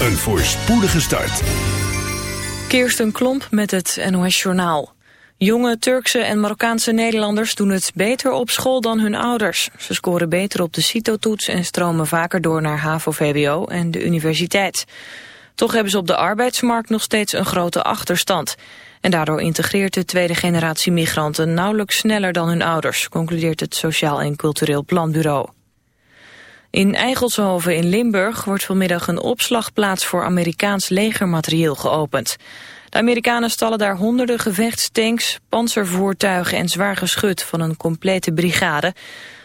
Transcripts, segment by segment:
Een voorspoedige start. Kirsten Klomp met het NOS Journaal. Jonge Turkse en Marokkaanse Nederlanders doen het beter op school dan hun ouders. Ze scoren beter op de CITO-toets en stromen vaker door naar HAVO-VWO en de universiteit. Toch hebben ze op de arbeidsmarkt nog steeds een grote achterstand. En daardoor integreert de tweede generatie migranten nauwelijks sneller dan hun ouders, concludeert het Sociaal en Cultureel Planbureau. In Eigelshoven in Limburg wordt vanmiddag een opslagplaats voor Amerikaans legermaterieel geopend. De Amerikanen stallen daar honderden gevechtstanks, panzervoertuigen en zwaar geschut van een complete brigade.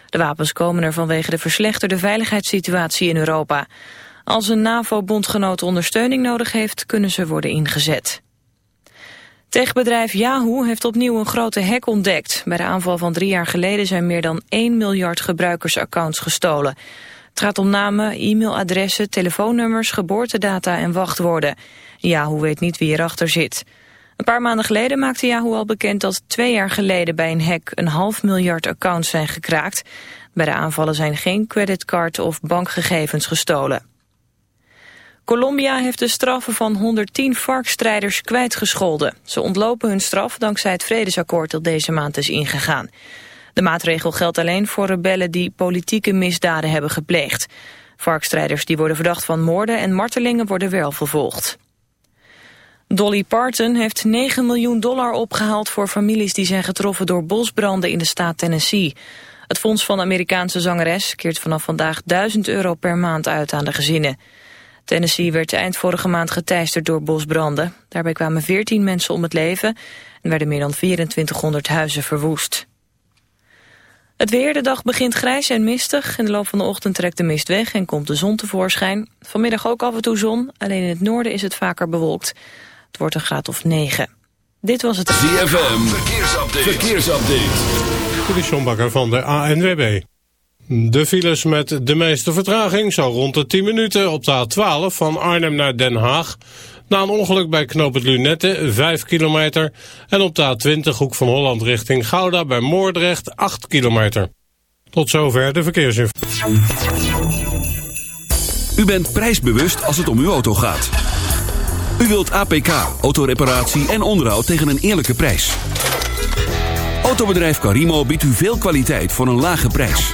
De wapens komen er vanwege de verslechterde veiligheidssituatie in Europa. Als een NAVO-bondgenoot ondersteuning nodig heeft, kunnen ze worden ingezet. Techbedrijf Yahoo heeft opnieuw een grote hack ontdekt. Bij de aanval van drie jaar geleden zijn meer dan 1 miljard gebruikersaccounts gestolen. Het gaat om namen, e-mailadressen, telefoonnummers, geboortedata en wachtwoorden. Yahoo weet niet wie erachter zit. Een paar maanden geleden maakte Yahoo al bekend dat twee jaar geleden bij een hack een half miljard accounts zijn gekraakt. Bij de aanvallen zijn geen creditcard of bankgegevens gestolen. Colombia heeft de straffen van 110 varkstrijders kwijtgescholden. Ze ontlopen hun straf dankzij het vredesakkoord dat deze maand is ingegaan. De maatregel geldt alleen voor rebellen die politieke misdaden hebben gepleegd. Varkstrijders die worden verdacht van moorden en martelingen worden wel vervolgd. Dolly Parton heeft 9 miljoen dollar opgehaald voor families die zijn getroffen door bosbranden in de staat Tennessee. Het fonds van de Amerikaanse zangeres keert vanaf vandaag 1000 euro per maand uit aan de gezinnen. Tennessee werd eind vorige maand geteisterd door bosbranden. Daarbij kwamen 14 mensen om het leven en werden meer dan 2400 huizen verwoest. Het weer, de dag begint grijs en mistig. In de loop van de ochtend trekt de mist weg en komt de zon tevoorschijn. Vanmiddag ook af en toe zon, alleen in het noorden is het vaker bewolkt. Het wordt een graad of 9. Dit was het... ZFM, verkeersupdate. verkeersupdate. De Sjombakker van de ANWB. De files met de meeste vertraging, zo rond de 10 minuten op de A12 van Arnhem naar Den Haag. Na een ongeluk bij Knoop het Lunette, 5 kilometer. En op de A20 hoek van Holland richting Gouda bij Moordrecht, 8 kilometer. Tot zover de verkeersinformatie. U bent prijsbewust als het om uw auto gaat. U wilt APK, autoreparatie en onderhoud tegen een eerlijke prijs. Autobedrijf Carimo biedt u veel kwaliteit voor een lage prijs.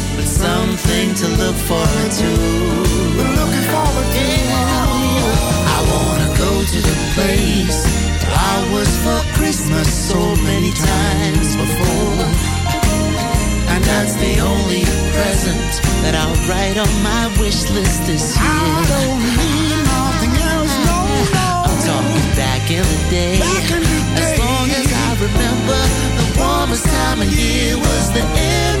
Something to look forward to. We're looking forward to Yeah. I wanna go to the place I was for Christmas so many times before. And that's the only present that I'll write on my wish list this year. I don't need nothing else, no, no. I'm talking back in the day. Back in the As long as I remember, the warmest time of year was the end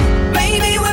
baby.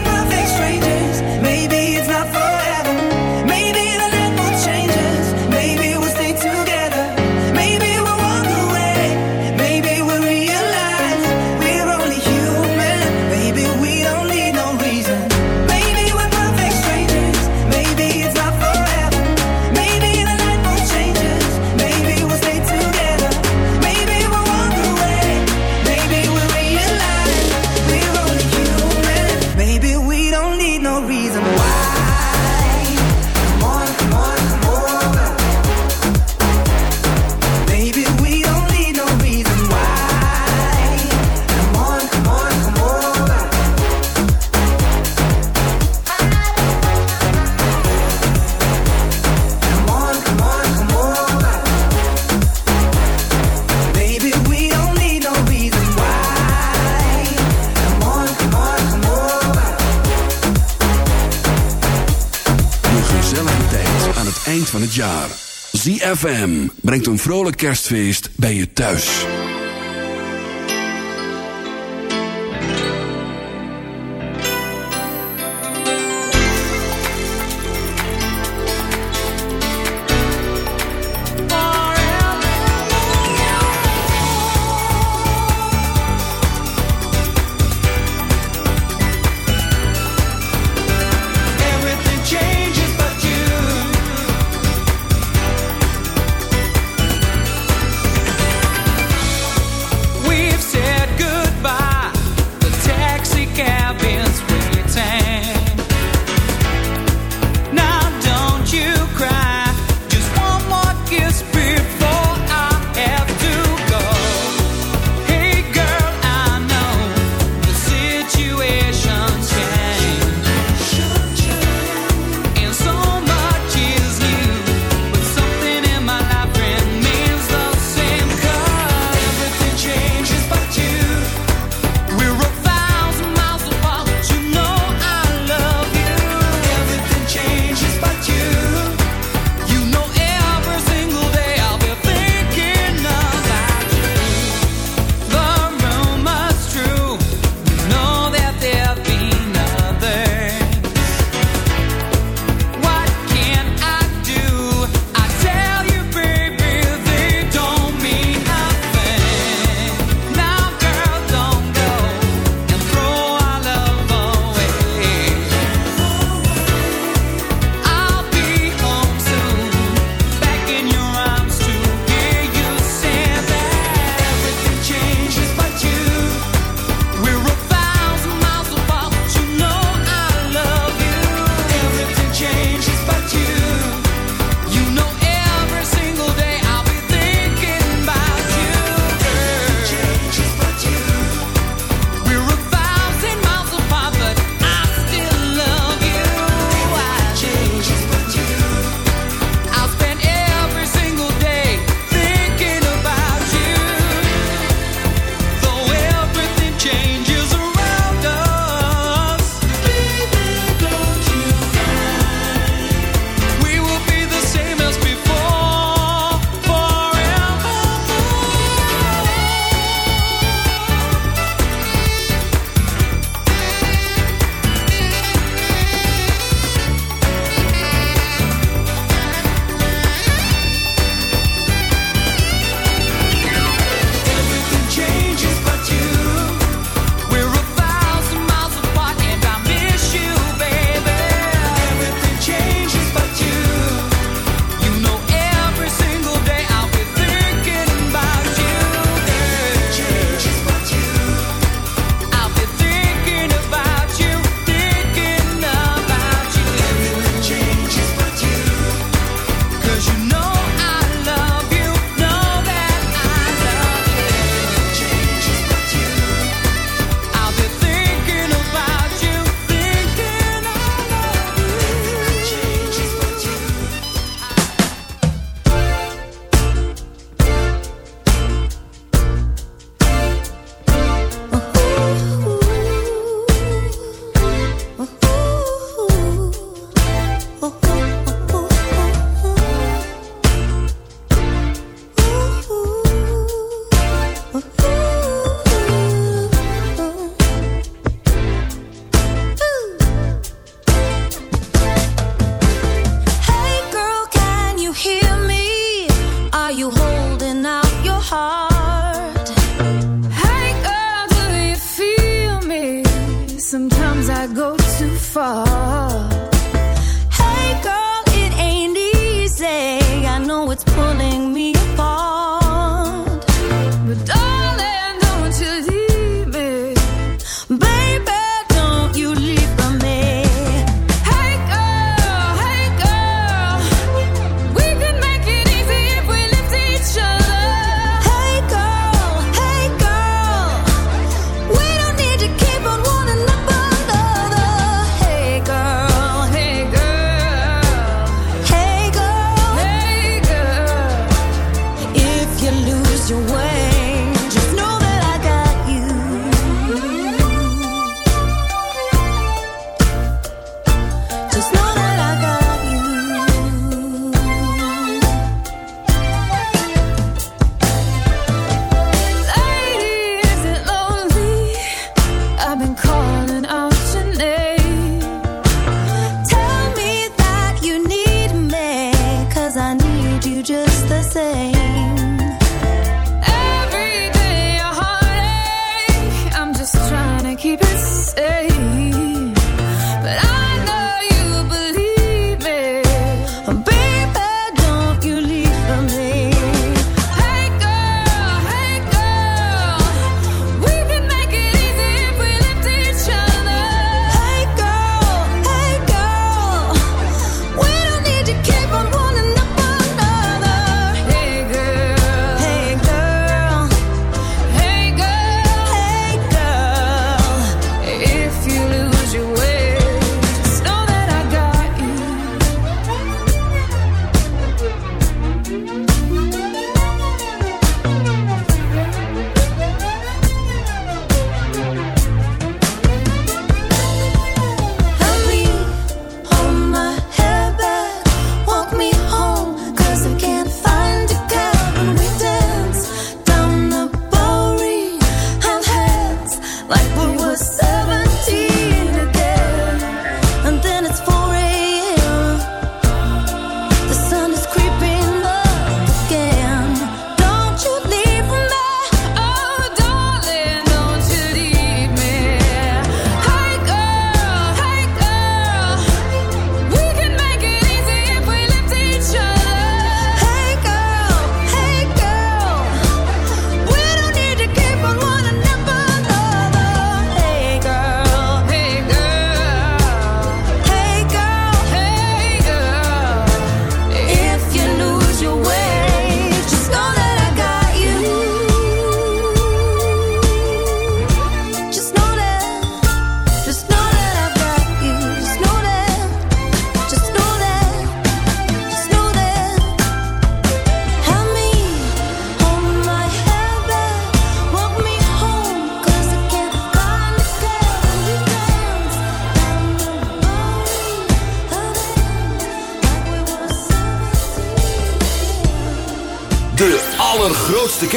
ZFM brengt een vrolijk kerstfeest bij je thuis.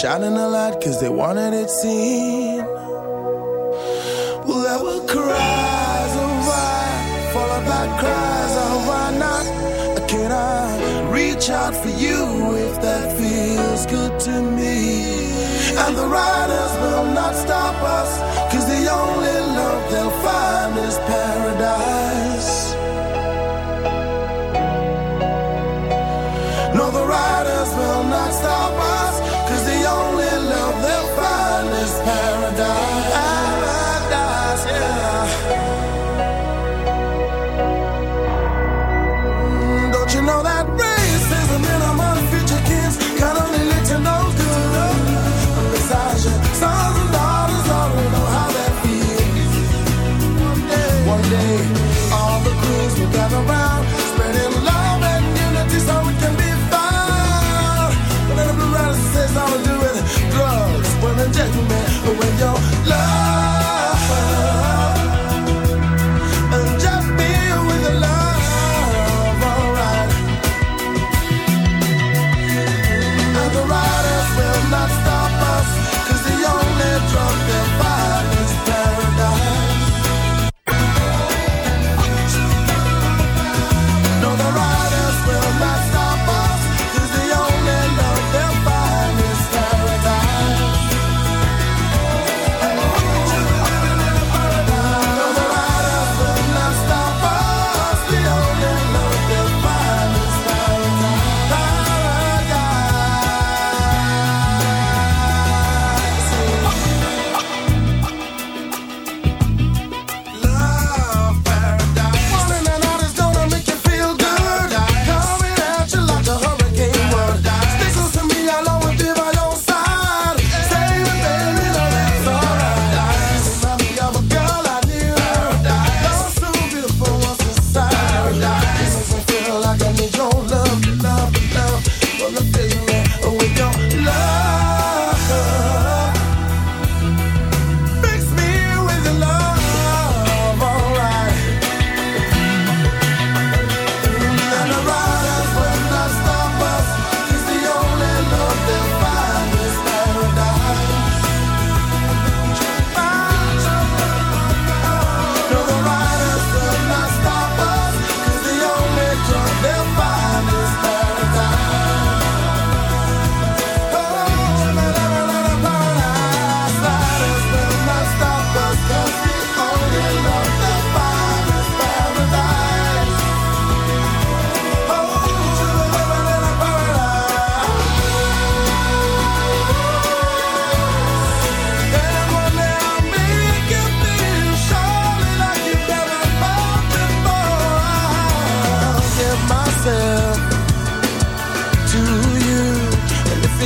shining a light cause they wanted it seen. Will ever cries of why, followed by cries of why not? Can I reach out for you if that feels good to me? And the riders will not stop us, cause the only love they'll find is passion.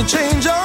change our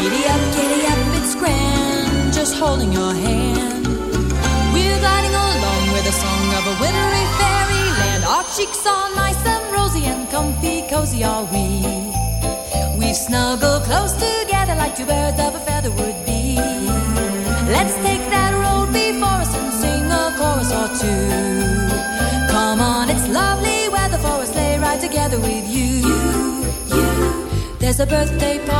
Giddy up, giddy up, it's grand, just holding your hand. We're gliding along with the song of a wintry fairyland. Our cheeks are nice and rosy and comfy, cozy are we. We've snuggled close together like two birds of a feather would be. Let's take that road before us and sing a chorus or two. Come on, it's lovely weather for a sleigh ride together with you. you, you. There's a birthday party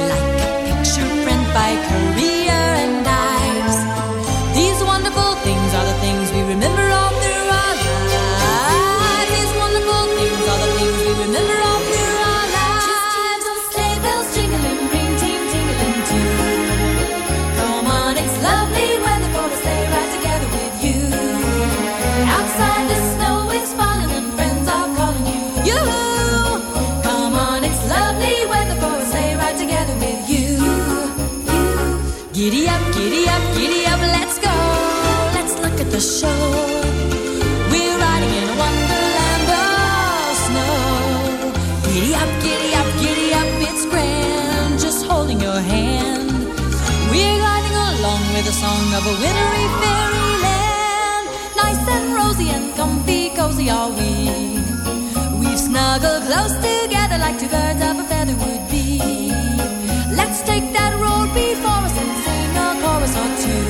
the song of a wintry fairyland. Nice and rosy and comfy, cozy are we. We've snuggled close together like two birds of a feather would be. Let's take that road before us and sing a chorus or two.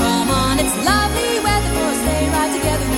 Come on, it's lovely weather for a sleigh ride together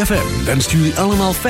ZFM wenst jullie allemaal fijn.